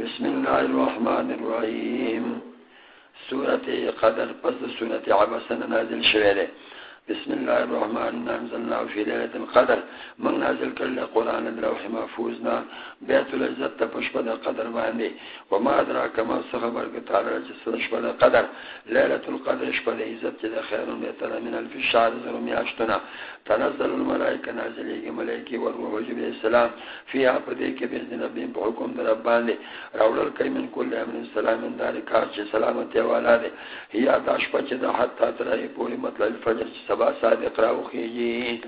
بسم الله الرحمن الرحيم. سورة قدر پس سورة عبسن نازل شوئے بسم الله الرحمن ننزلنا في ليلة القدر. من نازل كل قرآن الروح محفوظنا بيت العزت تفشبد قدر باندي وما أدراك ما سخبر قطار جسد شبد قدر. ليلة القدر شبد عزت جد خير بيتر من الف الشعر زرمي عشتنا تنزل الملائكة نازليك ملائكي والروح جبه السلام. فيها فديك بإذن ربهم بحكم در باندي رول الكي من كل أمن سلام دار كارج سلامة والاده هي أداش بچه دا حتى ترأي پوري مطلع الفجر سبا صادق اقراو خيجي